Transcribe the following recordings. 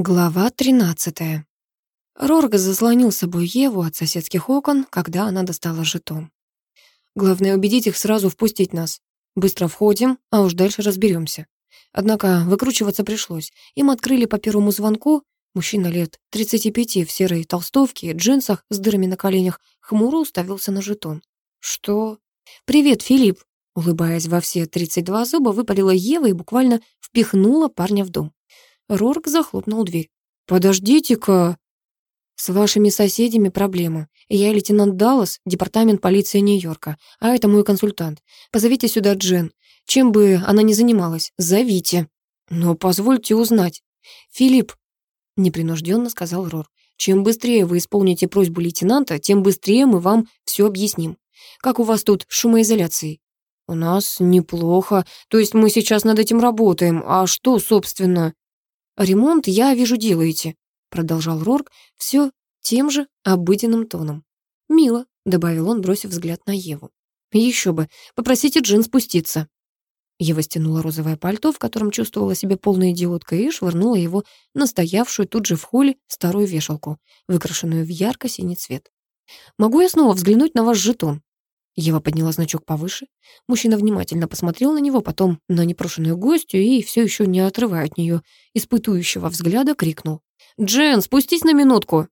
Глава 13. Рорг заслонил собой Еву от соседских окон, когда она достала жетон. Главное убедить их сразу впустить нас. Быстро входим, а уж дальше разберемся. Однако выкручиваться пришлось. Им открыли по первому звонку. Мужчина лет 35 в серой толстовке, джинсах с дырами на коленях, хмуро уставился на жетон. «Что?» «Привет, Филипп!» Улыбаясь во все 32 зуба, выпалила Ева и буквально впихнула парня в дом. Рорк захлопнул дверь. «Подождите-ка!» «С вашими соседями проблема. Я лейтенант Даллас, департамент полиции Нью-Йорка, а это мой консультант. Позовите сюда Джен. Чем бы она ни занималась, зовите». «Но позвольте узнать». «Филипп», — непринужденно сказал Рор, «чем быстрее вы исполните просьбу лейтенанта, тем быстрее мы вам все объясним. Как у вас тут с шумоизоляцией?» «У нас неплохо. То есть мы сейчас над этим работаем. А что, собственно?» «Ремонт, я вижу, делаете», — продолжал Рорк все тем же обыденным тоном. «Мило», — добавил он, бросив взгляд на Еву. «Еще бы, попросите Джин спуститься». Ева стянула розовое пальто, в котором чувствовала себя полной идиоткой, и швырнула его на стоявшую тут же в холле старую вешалку, выкрашенную в ярко-синий цвет. «Могу я снова взглянуть на ваш жетон?» Ева подняла значок повыше. Мужчина внимательно посмотрел на него, потом на непрошенную гостью и, все еще не отрывая от нее испытующего взгляда, крикнул. «Джен, спустись на минутку!»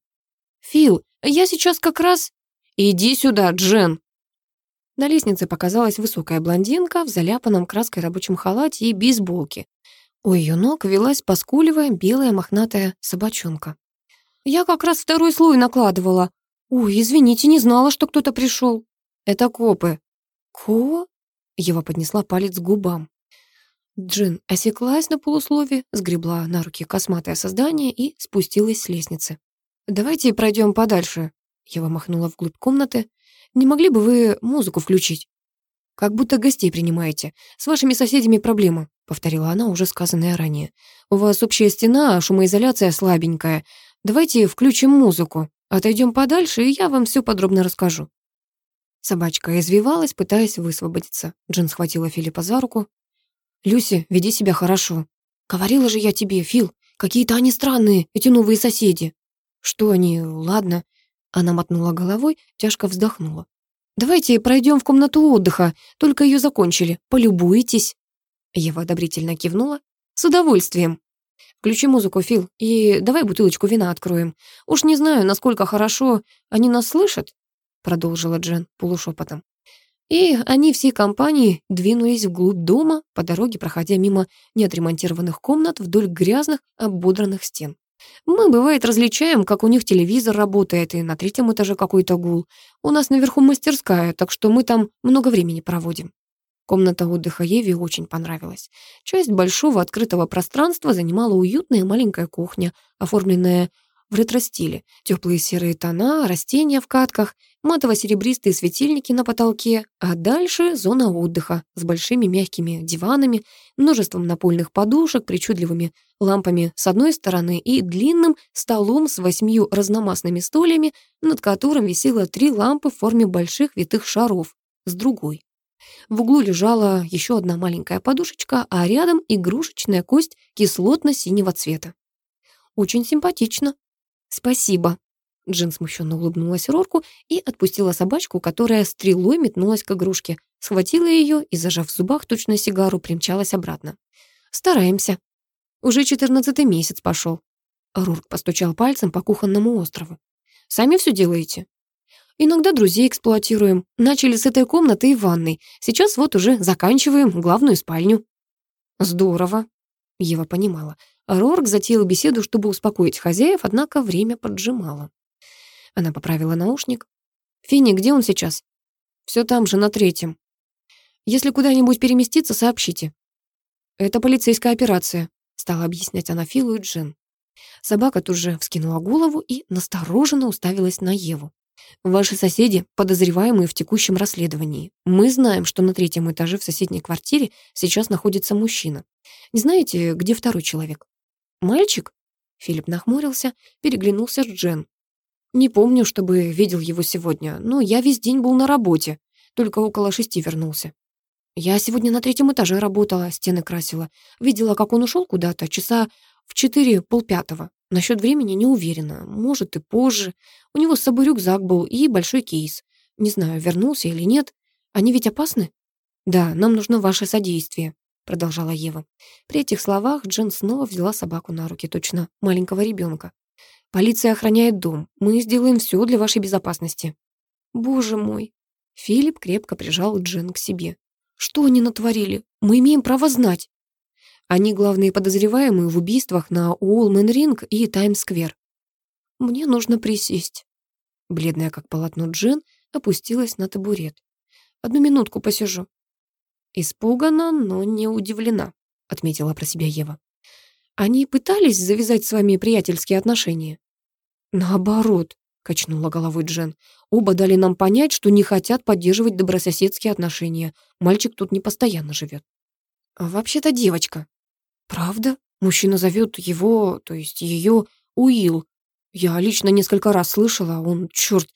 «Фил, я сейчас как раз...» «Иди сюда, Джен!» На лестнице показалась высокая блондинка в заляпанном краской рабочем халате и бейсболке. У ее ног велась, поскуливая, белая мохнатая собачонка. «Я как раз второй слой накладывала. Ой, извините, не знала, что кто-то пришел. Это копы». «Ко?» Ева поднесла палец к губам. Джин осеклась на полуслове, сгребла на руки косматое создание и спустилась с лестницы. «Давайте пройдем подальше», — Ева махнула вглубь комнаты. «Не могли бы вы музыку включить?» «Как будто гостей принимаете. С вашими соседями проблема», — повторила она, уже сказанное ранее. «У вас общая стена, шумоизоляция слабенькая. Давайте включим музыку. Отойдем подальше, и я вам все подробно расскажу». Собачка извивалась, пытаясь высвободиться. Джин схватила Филиппа за руку. «Люси, веди себя хорошо. Говорила же я тебе, Фил, какие-то они странные, эти новые соседи». «Что они? Ладно». Она мотнула головой, тяжко вздохнула. «Давайте пройдем в комнату отдыха, только ее закончили. Полюбуйтесь». Ева одобрительно кивнула. «С удовольствием». «Включи музыку, Фил, и давай бутылочку вина откроем. Уж не знаю, насколько хорошо они нас слышат, продолжила Джен полушепотом. И они всей компанией двинулись вглубь дома, по дороге проходя мимо неотремонтированных комнат вдоль грязных, ободранных стен. Мы, бывает, различаем, как у них телевизор работает, и на третьем этаже какой-то гул. У нас наверху мастерская, так что мы там много времени проводим. Комната отдыха Еве очень понравилась. Часть большого открытого пространства занимала уютная маленькая кухня, оформленная в ретро-стиле. Теплые серые тона, растения в катках, матово-серебристые светильники на потолке, а дальше зона отдыха с большими мягкими диванами, множеством напольных подушек, причудливыми лампами с одной стороны и длинным столом с восьмью разномастными стульями, над которым висело три лампы в форме больших витых шаров с другой. В углу лежала еще одна маленькая подушечка, а рядом игрушечная кость кислотно-синего цвета. Очень симпатично, «Спасибо». Джин смущенно улыбнулась Рорку и отпустила собачку, которая стрелой метнулась к игрушке, схватила ее и, зажав в зубах точно сигару, примчалась обратно. «Стараемся. Уже четырнадцатый месяц пошел». Рорк постучал пальцем по кухонному острову. «Сами все делаете?» «Иногда друзей эксплуатируем. Начали с этой комнаты и ванной. Сейчас вот уже заканчиваем главную спальню». «Здорово», — Ева понимала. Рорк затеял беседу, чтобы успокоить хозяев, однако время поджимало. Она поправила наушник. «Финни, где он сейчас?» «Все там же, на третьем. Если куда-нибудь переместиться, сообщите». «Это полицейская операция», — стала объяснять она Филу и Джен. Собака тут же вскинула голову и настороженно уставилась на Еву. Ваши соседи подозреваемые в текущем расследовании. Мы знаем, что на третьем этаже в соседней квартире сейчас находится мужчина. Не знаете, где второй человек? «Мальчик?» Филипп нахмурился, переглянулся с Джен. «Не помню, чтобы видел его сегодня, но я весь день был на работе, только около шести вернулся. Я сегодня на третьем этаже работала, стены красила. Видела, как он ушел куда-то, часа в четыре полпятого. Насчет времени не уверена. Может, и позже. У него с собой рюкзак был и большой кейс. Не знаю, вернулся или нет. Они ведь опасны? Да, нам нужно ваше содействие, продолжала Ева. При этих словах Джен снова взяла собаку на руки, точно маленького ребенка. Полиция охраняет дом. Мы сделаем все для вашей безопасности. Боже мой. Филипп крепко прижал Джен к себе. Что они натворили? Мы имеем право знать. Они главные подозреваемые в убийствах на Уолмен-Ринг и Таймс-сквер. Мне нужно присесть. Бледная как полотно Джен опустилась на табурет. Одну минутку посижу. Испугана, но не удивлена, отметила про себя Ева. Они пытались завязать с вами приятельские отношения? Наоборот, качнула головой Джен. Оба дали нам понять, что не хотят поддерживать добрососедские отношения. Мальчик тут не постоянно живет. А вообще-то девочка, Правда? Мужчина зовет его, то есть ее, Уилл. Я лично несколько раз слышала, он, черт,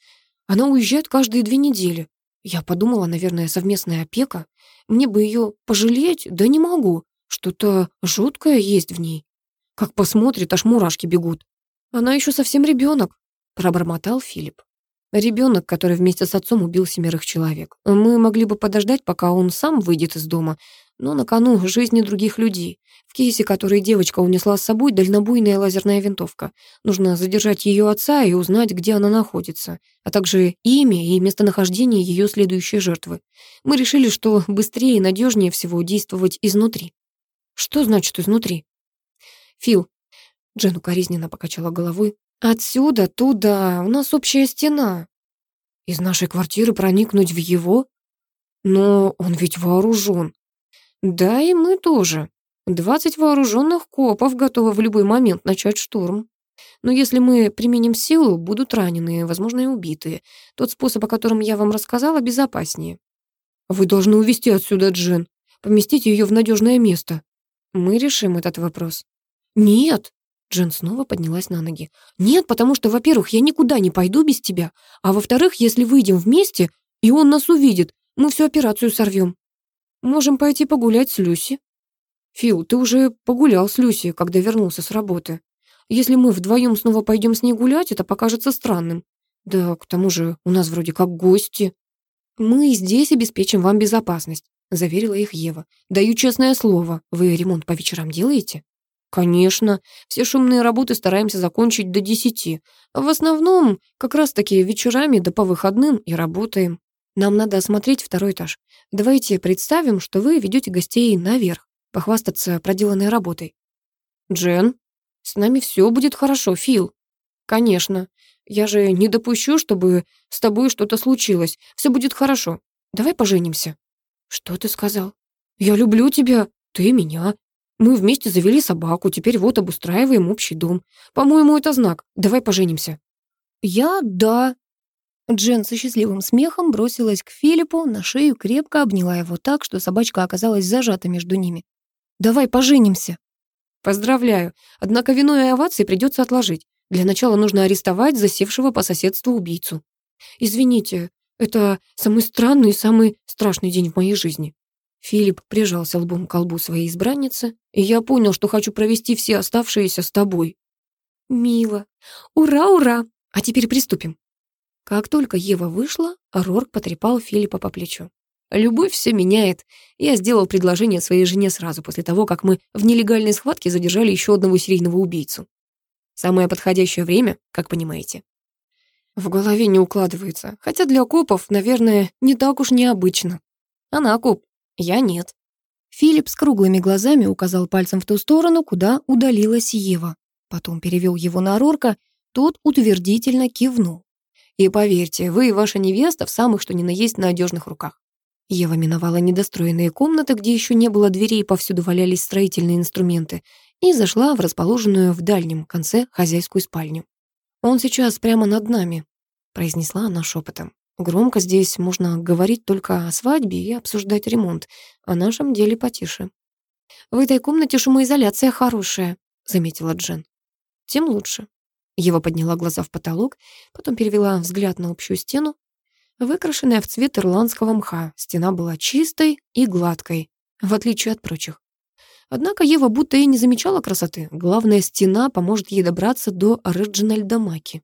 она уезжает каждые две недели. Я подумала, наверное, совместная опека. Мне бы ее пожалеть, да не могу. Что-то жуткое есть в ней. Как посмотрит, аж мурашки бегут. Она еще совсем ребенок, пробормотал Филипп. Ребенок, который вместе с отцом убил семерых человек. Мы могли бы подождать, пока он сам выйдет из дома, но на кону жизни других людей. В кейсе, который девочка унесла с собой, дальнобойная лазерная винтовка. Нужно задержать ее отца и узнать, где она находится, а также имя и местонахождение ее следующей жертвы. Мы решили, что быстрее и надежнее всего действовать изнутри. Что значит изнутри? Фил. Джен укоризненно покачала головой. Отсюда, туда, у нас общая стена. Из нашей квартиры проникнуть в его? Но он ведь вооружен. Да, и мы тоже. Двадцать вооруженных копов готовы в любой момент начать штурм. Но если мы применим силу, будут раненые, возможно, и убитые. Тот способ, о котором я вам рассказала, безопаснее. Вы должны увезти отсюда Джин, поместить ее в надежное место. Мы решим этот вопрос. Нет, Джин снова поднялась на ноги. Нет, потому что, во-первых, я никуда не пойду без тебя, а во-вторых, если выйдем вместе, и он нас увидит, мы всю операцию сорвем. Можем пойти погулять с Люси. Фил, ты уже погулял с Люси, когда вернулся с работы. Если мы вдвоем снова пойдем с ней гулять, это покажется странным. Да, к тому же у нас вроде как гости. Мы здесь обеспечим вам безопасность, заверила их Ева. Даю честное слово. Вы ремонт по вечерам делаете? Конечно. Все шумные работы стараемся закончить до десяти. В основном, как раз-таки вечерами да по выходным и работаем. Нам надо осмотреть второй этаж. Давайте представим, что вы ведете гостей наверх, похвастаться проделанной работой. Джен, с нами все будет хорошо, Фил. Конечно. Я же не допущу, чтобы с тобой что-то случилось. Все будет хорошо. Давай поженимся. Что ты сказал? Я люблю тебя, ты меня. Мы вместе завели собаку, теперь вот обустраиваем общий дом. По-моему, это знак. Давай поженимся. Я да, Джен со счастливым смехом бросилась к Филиппу, на шею крепко обняла его так, что собачка оказалась зажата между ними. «Давай поженимся!» «Поздравляю, однако вину и овации придется отложить. Для начала нужно арестовать засевшего по соседству убийцу. Извините, это самый странный и самый страшный день в моей жизни». Филипп прижался лбом к колбу своей избранницы, и я понял, что хочу провести все оставшиеся с тобой. «Мило! Ура, ура! А теперь приступим!» Как только Ева вышла, Рорк потрепал Филиппа по плечу. «Любовь все меняет. Я сделал предложение своей жене сразу после того, как мы в нелегальной схватке задержали еще одного серийного убийцу. Самое подходящее время, как понимаете». В голове не укладывается, хотя для копов, наверное, не так уж необычно. Она коп, я нет. Филипп с круглыми глазами указал пальцем в ту сторону, куда удалилась Ева. Потом перевел его на Рорка, тот утвердительно кивнул. И поверьте, вы и ваша невеста в самых что ни на есть надежных руках. Ева миновала недостроенные комнаты, где еще не было дверей, повсюду валялись строительные инструменты, и зашла в расположенную в дальнем конце хозяйскую спальню. «Он сейчас прямо над нами», — произнесла она шепотом. «Громко здесь можно говорить только о свадьбе и обсуждать ремонт, о нашем деле потише». «В этой комнате шумоизоляция хорошая», — заметила Джен. «Тем лучше», Ева подняла глаза в потолок, потом перевела взгляд на общую стену. Выкрашенная в цвет ирландского мха, стена была чистой и гладкой, в отличие от прочих. Однако Ева будто и не замечала красоты. Главная стена поможет ей добраться до Реджинальда Маки.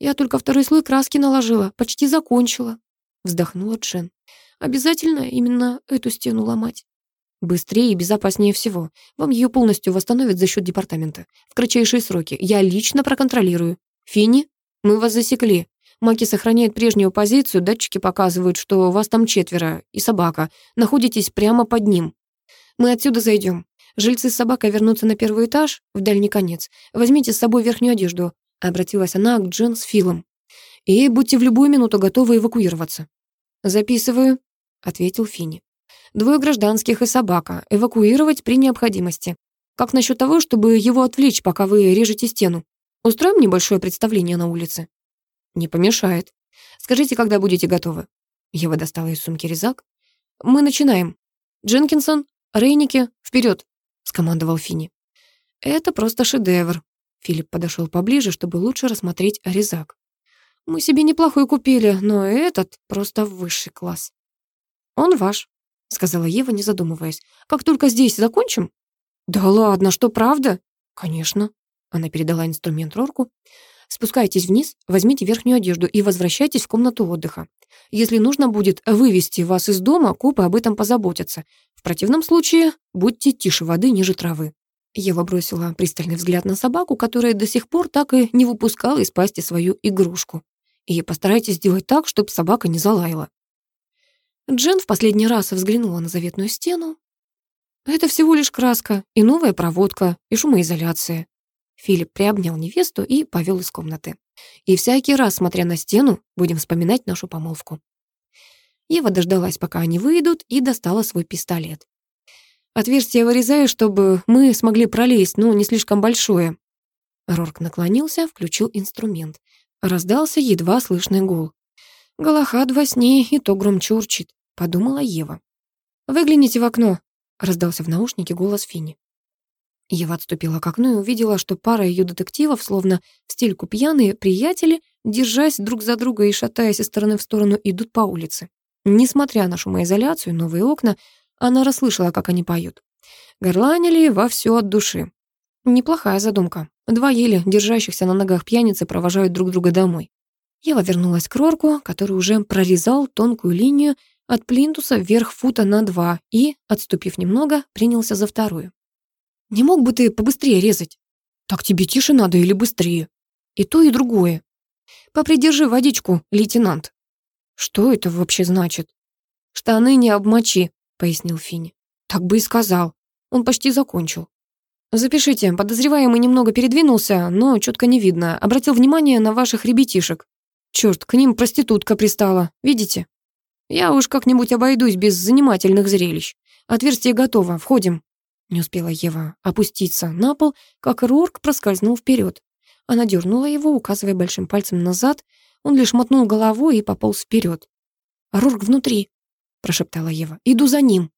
«Я только второй слой краски наложила, почти закончила», — вздохнула Джен. «Обязательно именно эту стену ломать». «Быстрее и безопаснее всего. Вам ее полностью восстановят за счет департамента. В кратчайшие сроки. Я лично проконтролирую. Финни, мы вас засекли. Маки сохраняет прежнюю позицию, датчики показывают, что вас там четверо, и собака. Находитесь прямо под ним. Мы отсюда зайдем. Жильцы с собакой вернутся на первый этаж, в дальний конец. Возьмите с собой верхнюю одежду. Обратилась она к Джен с Филом. И будьте в любую минуту готовы эвакуироваться. Записываю, ответил Финни. Двое гражданских и собака. Эвакуировать при необходимости. Как насчет того, чтобы его отвлечь, пока вы режете стену? Устроим небольшое представление на улице? Не помешает. Скажите, когда будете готовы. Ева достала из сумки резак. Мы начинаем. Дженкинсон, Рейники, вперед! скомандовал Финни. Это просто шедевр. Филипп подошел поближе, чтобы лучше рассмотреть резак. Мы себе неплохой купили, но этот просто высший класс. Он ваш, сказала Ева, не задумываясь. Как только здесь закончим? Да ладно, что правда? Конечно. Она передала инструмент Рорку. Спускайтесь вниз, возьмите верхнюю одежду и возвращайтесь в комнату отдыха. Если нужно будет вывести вас из дома, копы об этом позаботятся. В противном случае будьте тише воды ниже травы». Ева бросила пристальный взгляд на собаку, которая до сих пор так и не выпускала из пасти свою игрушку. «И постарайтесь сделать так, чтобы собака не залаяла». Джен в последний раз взглянула на заветную стену. «Это всего лишь краска, и новая проводка, и шумоизоляция. Филипп приобнял невесту и повел из комнаты. И всякий раз, смотря на стену, будем вспоминать нашу помолвку. Ева дождалась, пока они выйдут, и достала свой пистолет. «Отверстие вырезаю, чтобы мы смогли пролезть, но не слишком большое». Рорк наклонился, включил инструмент. Раздался едва слышный гул. «Галахад во сне и то громче урчит», — подумала Ева. «Выгляните в окно», — раздался в наушнике голос Фини. Ева отступила к окну и увидела, что пара ее детективов, словно в стельку пьяные приятели, держась друг за друга и шатаясь из стороны в сторону, идут по улице. Несмотря на шумоизоляцию новые окна, она расслышала, как они поют. Горланили вовсю от души. Неплохая задумка. Два еле держащихся на ногах пьяницы провожают друг друга домой. Ева вернулась к Рорку, который уже прорезал тонкую линию от плинтуса вверх фута на два и, отступив немного, принялся за вторую. Не мог бы ты побыстрее резать? Так тебе тише надо или быстрее? И то, и другое. Попридержи водичку, лейтенант. Что это вообще значит? Штаны не обмочи, пояснил Финни. Так бы и сказал. Он почти закончил. Запишите, подозреваемый немного передвинулся, но четко не видно. Обратил внимание на ваших ребятишек. Черт, к ним проститутка пристала, видите? Я уж как-нибудь обойдусь без занимательных зрелищ. Отверстие готово, входим. Не успела Ева опуститься на пол, как Рорк проскользнул вперед. Она дернула его, указывая большим пальцем назад. Он лишь мотнул головой и пополз вперед. «Рорк внутри», — прошептала Ева. «Иду за ним».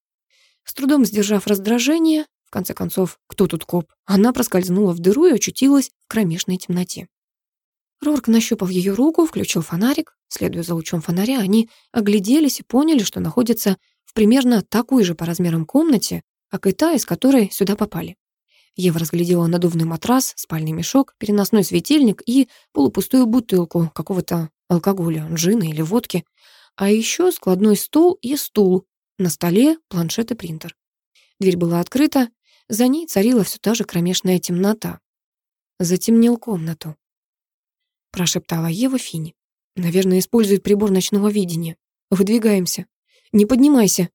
С трудом сдержав раздражение, в конце концов, кто тут коп, она проскользнула в дыру и очутилась в кромешной темноте. Рорк нащупал ее руку, включил фонарик. Следуя за лучом фонаря, они огляделись и поняли, что находятся в примерно такой же по размерам комнате, как и та, из которой сюда попали. Ева разглядела надувный матрас, спальный мешок, переносной светильник и полупустую бутылку какого-то алкоголя, джина или водки, а еще складной стол и стул, на столе планшет и принтер. Дверь была открыта, за ней царила все та же кромешная темнота. Затемнел комнату. Прошептала Ева Фини. Наверное, использует прибор ночного видения. Выдвигаемся. Не поднимайся,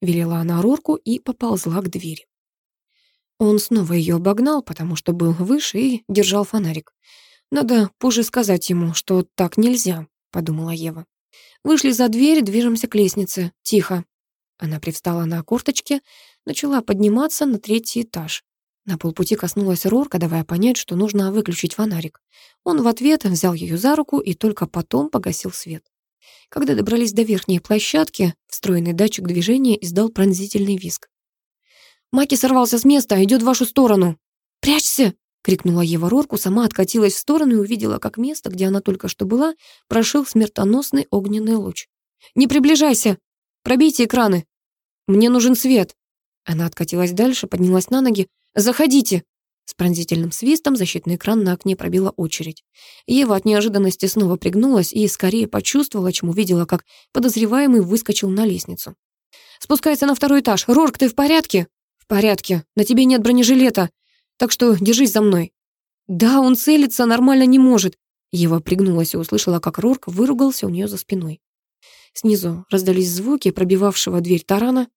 велела она Рорку и поползла к двери. Он снова ее обогнал, потому что был выше и держал фонарик. «Надо позже сказать ему, что так нельзя», — подумала Ева. «Вышли за дверь, движемся к лестнице. Тихо». Она привстала на корточке, начала подниматься на третий этаж. На полпути коснулась Рорка, давая понять, что нужно выключить фонарик. Он в ответ взял ее за руку и только потом погасил свет. Когда добрались до верхней площадки, встроенный датчик движения издал пронзительный визг. «Маки сорвался с места, идет в вашу сторону!» «Прячься!» — крикнула Ева Рорку, сама откатилась в сторону и увидела, как место, где она только что была, прошил смертоносный огненный луч. «Не приближайся! Пробейте экраны! Мне нужен свет!» Она откатилась дальше, поднялась на ноги. «Заходите!» С пронзительным свистом защитный экран на окне пробила очередь. Ева от неожиданности снова пригнулась и скорее почувствовала, чем увидела, как подозреваемый выскочил на лестницу. «Спускается на второй этаж. Рорк, ты в порядке?» «В порядке. На тебе нет бронежилета. Так что держись за мной». «Да, он целиться нормально не может». Ева пригнулась и услышала, как Рорк выругался у нее за спиной. Снизу раздались звуки пробивавшего дверь тарана.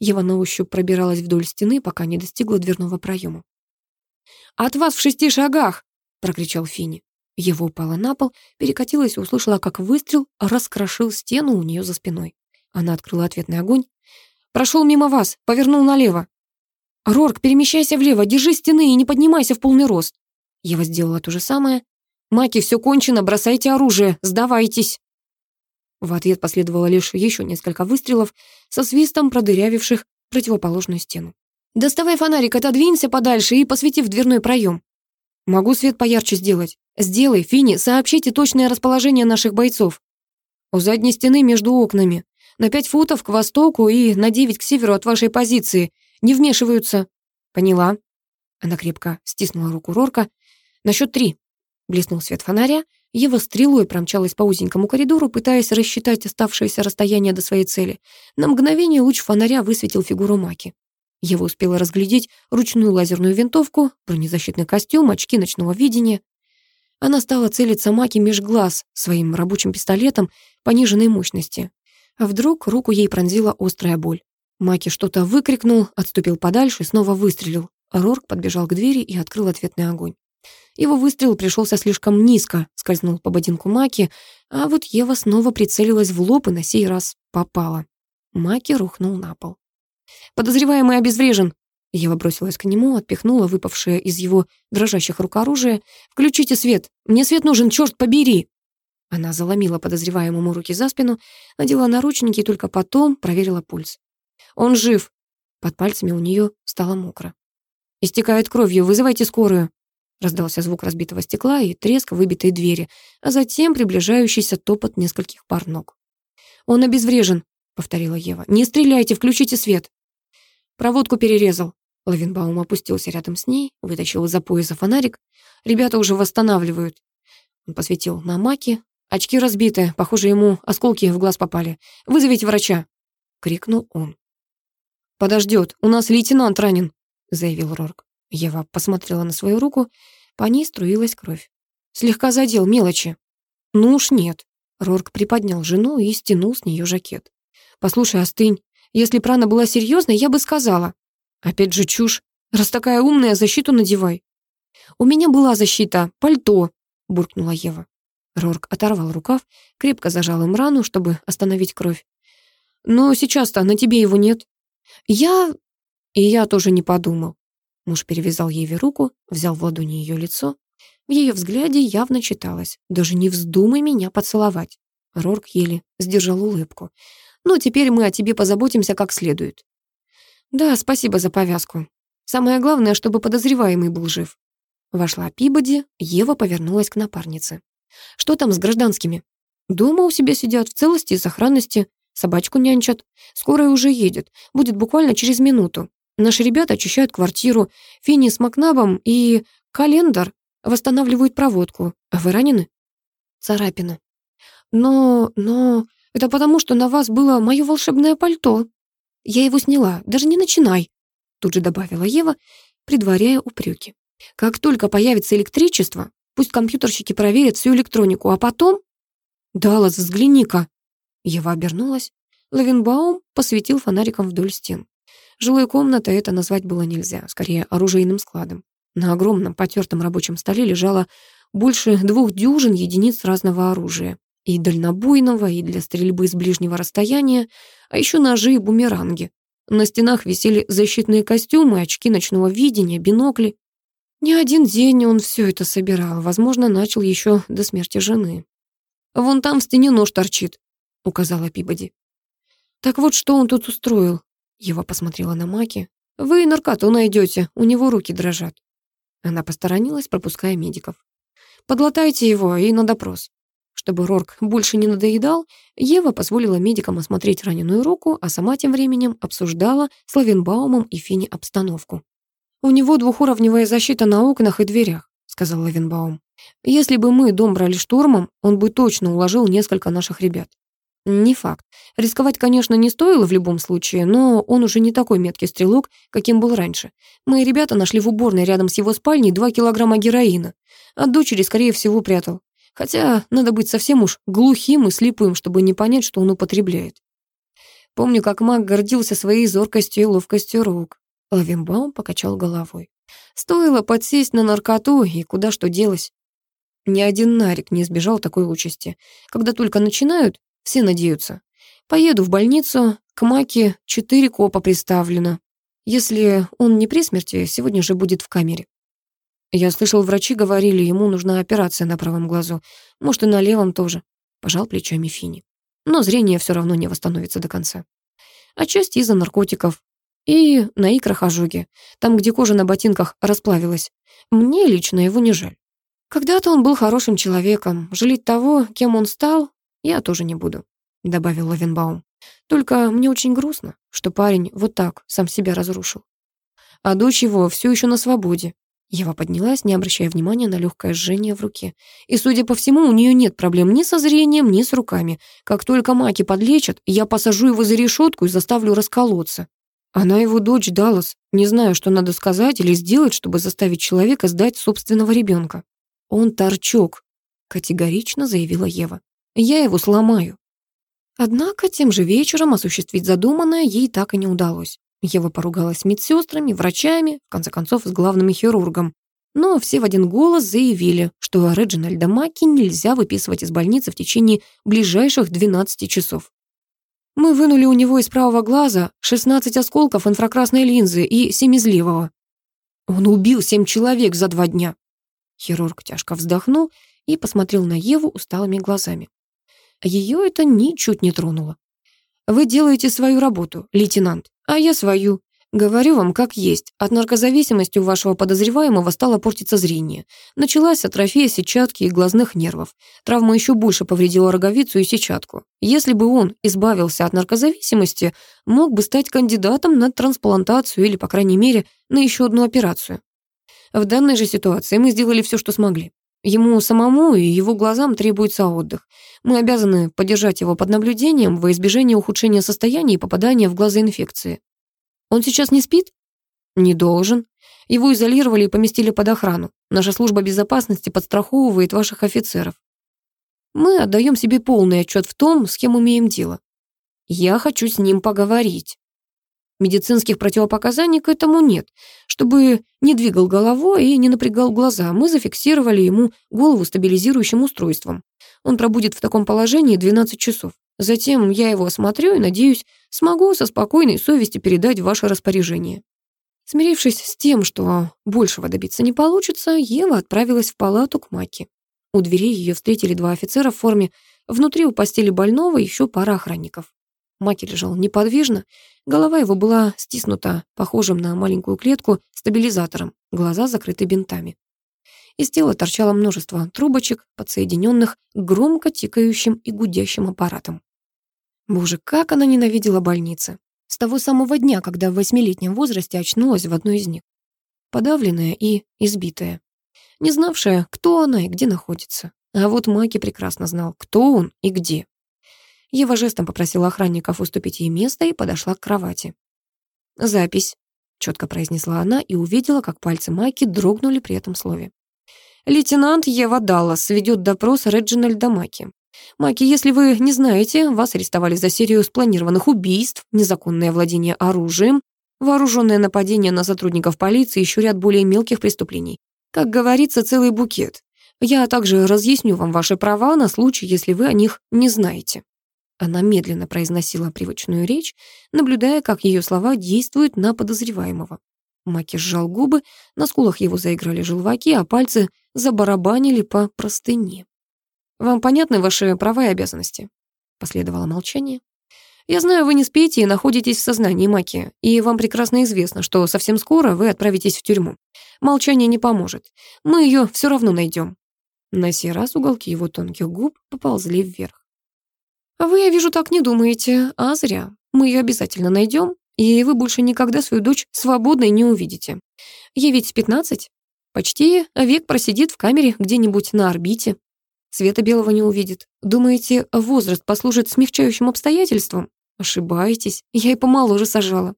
Ева на ощупь пробиралась вдоль стены, пока не достигла дверного проема. «От вас в шести шагах!» — прокричал Финни. Ева упала на пол, перекатилась и услышала, как выстрел раскрошил стену у нее за спиной. Она открыла ответный огонь. «Прошел мимо вас, повернул налево». «Рорк, перемещайся влево, держи стены и не поднимайся в полный рост». Ева сделала то же самое. «Маки, все кончено, бросайте оружие, сдавайтесь». В ответ последовало лишь еще несколько выстрелов со свистом продырявивших противоположную стену. «Доставай фонарик, отодвинься подальше и посвети в дверной проем». «Могу свет поярче сделать». «Сделай, Фини, сообщите точное расположение наших бойцов». «У задней стены между окнами. На пять футов к востоку и на девять к северу от вашей позиции. Не вмешиваются». «Поняла». Она крепко стиснула руку Рорка. «На счет три». Блеснул свет фонаря, Ева стрелой промчалась по узенькому коридору, пытаясь рассчитать оставшееся расстояние до своей цели. На мгновение луч фонаря высветил фигуру Маки. Ева успела разглядеть ручную лазерную винтовку, бронезащитный костюм, очки ночного видения. Она стала целиться Маки меж глаз своим рабочим пистолетом пониженной мощности. А вдруг руку ей пронзила острая боль. Маки что-то выкрикнул, отступил подальше и снова выстрелил. Рорк подбежал к двери и открыл ответный огонь. Его выстрел пришелся слишком низко, скользнул по ботинку Маки, а вот Ева снова прицелилась в лоб и на сей раз попала. Маки рухнул на пол. «Подозреваемый обезврежен!» Ева бросилась к нему, отпихнула выпавшее из его дрожащих рук оружие. «Включите свет! Мне свет нужен, черт побери!» Она заломила подозреваемому руки за спину, надела наручники и только потом проверила пульс. «Он жив!» Под пальцами у нее стало мокро. «Истекает кровью, вызывайте скорую!» Раздался звук разбитого стекла и треск выбитой двери, а затем приближающийся топот нескольких пар ног. «Он обезврежен», — повторила Ева. «Не стреляйте, включите свет». Проводку перерезал. Лавинбаум опустился рядом с ней, вытащил из-за пояса фонарик. «Ребята уже восстанавливают». Он посветил на маки. «Очки разбиты, похоже, ему осколки в глаз попали. Вызовите врача!» — крикнул он. «Подождет, у нас лейтенант ранен», — заявил Рорк. Ева посмотрела на свою руку, по ней струилась кровь. Слегка задел мелочи. Ну уж нет. Рорк приподнял жену и стянул с нее жакет. «Послушай, остынь. Если прана была серьезной, я бы сказала. Опять же чушь. Раз такая умная, защиту надевай». «У меня была защита, пальто», — буркнула Ева. Рорк оторвал рукав, крепко зажал им рану, чтобы остановить кровь. «Но сейчас-то на тебе его нет». «Я...» И я тоже не подумал. Муж перевязал Еве руку, взял в ладони ее лицо. В ее взгляде явно читалось «Даже не вздумай меня поцеловать». Рорк еле сдержал улыбку. «Ну, теперь мы о тебе позаботимся как следует». «Да, спасибо за повязку. Самое главное, чтобы подозреваемый был жив». Вошла Пибоди, Ева повернулась к напарнице. «Что там с гражданскими?» «Дома у себя сидят, в целости и сохранности. Собачку нянчат. Скорая уже едет. Будет буквально через минуту. Наши ребята очищают квартиру, Финни с Макнабом и Календар восстанавливают проводку. А вы ранены? Царапина. Но, но, это потому, что на вас было мое волшебное пальто. Я его сняла, даже не начинай. Тут же добавила Ева, предваряя упреки. Как только появится электричество, пусть компьютерщики проверят всю электронику, а потом... Даллас, взгляни-ка. Ева обернулась. Лавинбаум посветил фонариком вдоль стен. Жилой комнатой это назвать было нельзя, скорее оружейным складом. На огромном потертом рабочем столе лежало больше двух дюжин единиц разного оружия. И дальнобойного, и для стрельбы с ближнего расстояния, а еще ножи и бумеранги. На стенах висели защитные костюмы, очки ночного видения, бинокли. Не один день он все это собирал, возможно, начал еще до смерти жены. «Вон там в стене нож торчит», — указала Пибоди. Так вот, что он тут устроил. Ева посмотрела на Маки. «Вы наркоту найдете, у него руки дрожат». Она посторонилась, пропуская медиков. «Подлатайте его и на допрос». Чтобы Рорк больше не надоедал, Ева позволила медикам осмотреть раненую руку, а сама тем временем обсуждала с Лавенбаумом и Фини обстановку. «У него двухуровневая защита на окнах и дверях», — сказал Лавенбаум. «Если бы мы дом брали штурмом, он бы точно уложил несколько наших ребят». Не факт. Рисковать, конечно, не стоило в любом случае, но он уже не такой меткий стрелок, каким был раньше. Мои ребята нашли в уборной рядом с его спальней два килограмма героина. От дочери, скорее всего, прятал. Хотя надо быть совсем уж глухим и слепым, чтобы не понять, что он употребляет. Помню, как маг гордился своей зоркостью и ловкостью рук. Лавимбаум покачал головой. Стоило подсесть на наркоту, и куда что делось. Ни один нарик не избежал такой участи. Когда только начинают, все надеются. Поеду в больницу, к Маке четыре копа приставлено. Если он не при смерти, сегодня же будет в камере. Я слышал, врачи говорили, ему нужна операция на правом глазу. Может, и на левом тоже. Пожал плечами Фини. Но зрение все равно не восстановится до конца. Отчасти из-за наркотиков. И на икрах ожоги. Там, где кожа на ботинках расплавилась. Мне лично его не жаль. Когда-то он был хорошим человеком. Жалеть того, кем он стал, я тоже не буду», — добавил Лавенбаум. «Только мне очень грустно, что парень вот так сам себя разрушил. А дочь его все еще на свободе». Ева поднялась, не обращая внимания на легкое жжение в руке. И, судя по всему, у нее нет проблем ни со зрением, ни с руками. Как только Маки подлечат, я посажу его за решетку и заставлю расколоться. Она его дочь Даллас. Не знаю, что надо сказать или сделать, чтобы заставить человека сдать собственного ребенка. Он торчок, категорично заявила Ева. Я его сломаю. Однако тем же вечером осуществить задуманное ей так и не удалось. Ева поругалась с медсестрами, врачами, в конце концов, с главным хирургом. Но все в один голос заявили, что Реджинальда Маки нельзя выписывать из больницы в течение ближайших 12 часов. Мы вынули у него из правого глаза 16 осколков инфракрасной линзы и 7 изливого. Он убил 7 человек за два дня. Хирург тяжко вздохнул и посмотрел на Еву усталыми глазами. Ее это ничуть не тронуло. «Вы делаете свою работу, лейтенант, а я свою. Говорю вам, как есть. От наркозависимости у вашего подозреваемого стало портиться зрение. Началась атрофия сетчатки и глазных нервов. Травма еще больше повредила роговицу и сетчатку. Если бы он избавился от наркозависимости, мог бы стать кандидатом на трансплантацию или, по крайней мере, на еще одну операцию. В данной же ситуации мы сделали все, что смогли. Ему самому и его глазам требуется отдых. Мы обязаны поддержать его под наблюдением во избежание ухудшения состояния и попадания в глазоинфекции. Он сейчас не спит? Не должен. Его изолировали и поместили под охрану. Наша служба безопасности подстраховывает ваших офицеров. Мы отдаем себе полный отчет в том, с кем имеем дело. Я хочу с ним поговорить. Медицинских противопоказаний к этому нет. Чтобы не двигал головой и не напрягал глаза, мы зафиксировали ему голову стабилизирующим устройством. Он пробудет в таком положении 12 часов. Затем я его осмотрю и, надеюсь, смогу со спокойной совестью передать ваше распоряжение. Смирившись с тем, что большего добиться не получится, Ева отправилась в палату к Маке. У двери ее встретили два офицера в форме, внутри у постели больного еще пара охранников. Маки лежал неподвижно, голова его была стиснута, похожим на маленькую клетку, стабилизатором, глаза закрыты бинтами. Из тела торчало множество трубочек, подсоединенных к громко тикающим и гудящим аппаратам. Боже, как она ненавидела больницы. С того самого дня, когда в восьмилетнем возрасте очнулась в одной из них. Подавленная и избитая. Не знавшая, кто она и где находится. А вот Маки прекрасно знал, кто он и где. Ева жестом попросила охранников уступить ей место и подошла к кровати. «Запись», — четко произнесла она и увидела, как пальцы Майки дрогнули при этом слове. «Лейтенант Ева Даллас ведет допрос Реджинальда Маки. Маки, если вы не знаете, вас арестовали за серию спланированных убийств, незаконное владение оружием, вооруженное нападение на сотрудников полиции и еще ряд более мелких преступлений. Как говорится, целый букет. Я также разъясню вам ваши права на случай, если вы о них не знаете». Она медленно произносила привычную речь, наблюдая, как ее слова действуют на подозреваемого. Маки сжал губы, на скулах его заиграли желваки, а пальцы забарабанили по простыне. «Вам понятны ваши права и обязанности?» Последовало молчание. «Я знаю, вы не спите и находитесь в сознании, Маки, и вам прекрасно известно, что совсем скоро вы отправитесь в тюрьму. Молчание не поможет. Мы ее все равно найдем. На сей раз уголки его тонких губ поползли вверх. «А вы, я вижу, так не думаете, а зря. Мы ее обязательно найдем, и вы больше никогда свою дочь свободной не увидите. Ей ведь пятнадцать. Почти век просидит в камере где-нибудь на орбите. Света белого не увидит. Думаете, возраст послужит смягчающим обстоятельством? Ошибаетесь, я и помоложе сажала.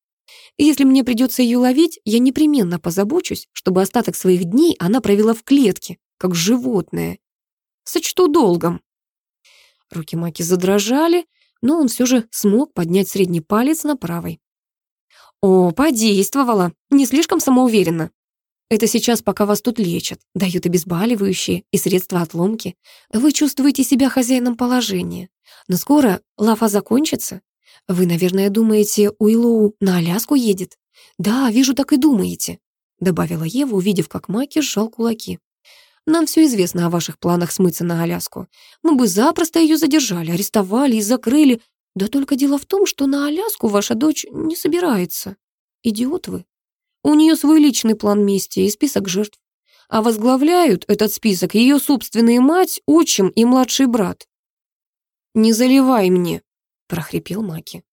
Если мне придется ее ловить, я непременно позабочусь, чтобы остаток своих дней она провела в клетке, как животное. Сочту долгом. Руки Маки задрожали, но он все же смог поднять средний палец на правой. О, подействовало. Не слишком самоуверенно. Это сейчас, пока вас тут лечат, дают обезболивающие и средства от ломки. Вы чувствуете себя хозяином положения. Но скоро лафа закончится. Вы, наверное, думаете, Уиллоу на Аляску едет? Да, вижу, так и думаете, добавила Ева, увидев, как Маки сжал кулаки. Нам все известно о ваших планах смыться на Аляску. Мы бы запросто ее задержали, арестовали и закрыли. Да только дело в том, что на Аляску ваша дочь не собирается. Идиот вы. У нее свой личный план мести и список жертв. А возглавляют этот список ее собственные мать, отчим и младший брат. «Не заливай мне», — прохрипел Маки.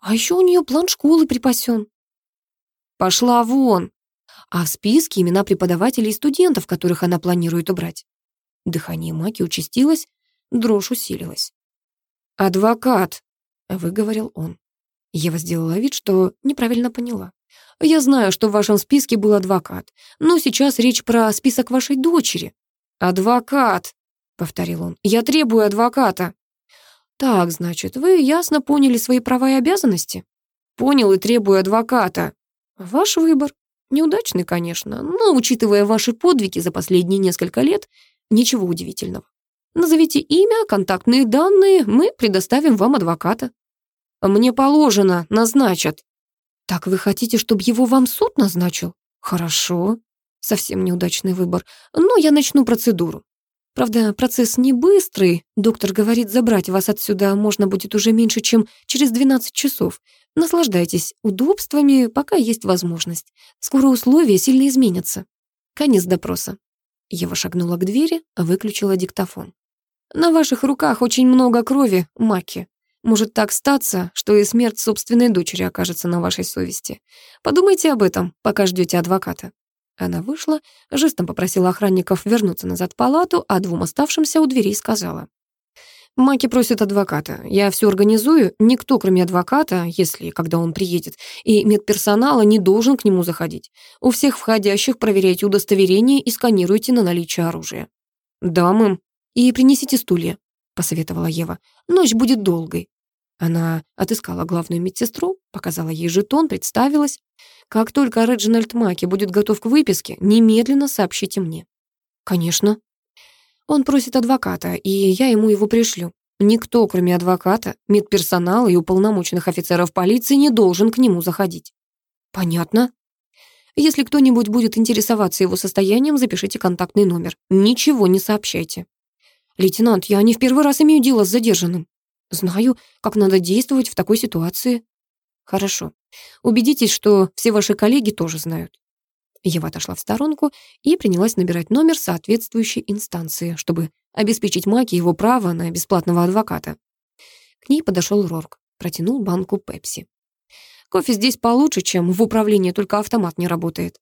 «А еще у нее план школы припасен». «Пошла вон!» А в списке имена преподавателей и студентов, которых она планирует убрать. Дыхание Маки участилось, дрожь усилилась. «Адвокат», — выговорил он. Ева сделала вид, что неправильно поняла. Я знаю, что в вашем списке был адвокат, но сейчас речь про список вашей дочери. Адвокат, повторил он. Я требую адвоката. Так, значит, вы ясно поняли свои права и обязанности? Понял и требую адвоката. Ваш выбор. Неудачный, конечно, но, учитывая ваши подвиги за последние несколько лет, ничего удивительного. Назовите имя, контактные данные, мы предоставим вам адвоката. Мне положено, назначат. «Так вы хотите, чтобы его вам суд назначил?» «Хорошо. Совсем неудачный выбор. Но я начну процедуру. Правда, процесс не быстрый. Доктор говорит, забрать вас отсюда можно будет уже меньше, чем через 12 часов. Наслаждайтесь удобствами, пока есть возможность. Скоро условия сильно изменятся. Конец допроса». Ева шагнула к двери, выключила диктофон. «На ваших руках очень много крови, Маки. Может так статься, что и смерть собственной дочери окажется на вашей совести. Подумайте об этом, пока ждете адвоката». Она вышла, жестом попросила охранников вернуться назад в палату, а двум оставшимся у дверей сказала. «Маки просит адвоката. Я все организую. Никто, кроме адвоката, если когда он приедет, и медперсонала не должен к нему заходить. У всех входящих проверяйте удостоверение и сканируйте на наличие оружия». «Да, мэм. И принесите стулья», — посоветовала Ева. «Ночь будет долгой». Она отыскала главную медсестру, показала ей жетон, представилась. «Как только Реджинальд Маки будет готов к выписке, немедленно сообщите мне». «Конечно». «Он просит адвоката, и я ему его пришлю. Никто, кроме адвоката, медперсонала и уполномоченных офицеров полиции, не должен к нему заходить». «Понятно». «Если кто-нибудь будет интересоваться его состоянием, запишите контактный номер. Ничего не сообщайте». «Лейтенант, я не в первый раз имею дело с задержанным». Знаю, как надо действовать в такой ситуации. Хорошо. Убедитесь, что все ваши коллеги тоже знают. Ева отошла в сторонку и принялась набирать номер соответствующей инстанции, чтобы обеспечить Маки его право на бесплатного адвоката. К ней подошел Рорк, протянул банку Пепси. «Кофе здесь получше, чем в управлении, только автомат не работает».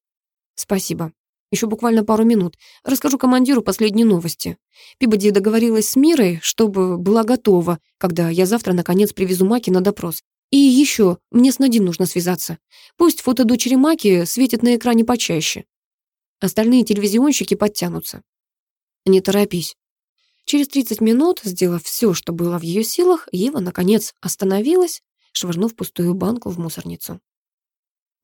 «Спасибо», еще буквально пару минут. Расскажу командиру последние новости. Пибоди договорилась с Мирой, чтобы была готова, когда я завтра, наконец, привезу Маки на допрос. И еще, мне с Надин нужно связаться. Пусть фото дочери Маки светит на экране почаще. Остальные телевизионщики подтянутся. Не торопись. Через 30 минут, сделав все, что было в ее силах, Ева, наконец, остановилась, швырнув пустую банку в мусорницу.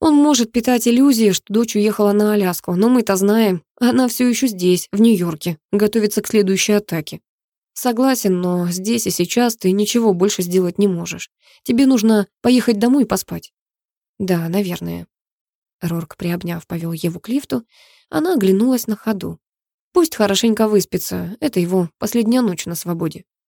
Он может питать иллюзии, что дочь уехала на Аляску, но мы-то знаем, она все еще здесь, в Нью-Йорке, готовится к следующей атаке. Согласен, но здесь и сейчас ты ничего больше сделать не можешь. Тебе нужно поехать домой и поспать. Да, наверное. Рорк, приобняв, повел Еву к лифту. Она оглянулась на ходу. Пусть хорошенько выспится, это его последняя ночь на свободе.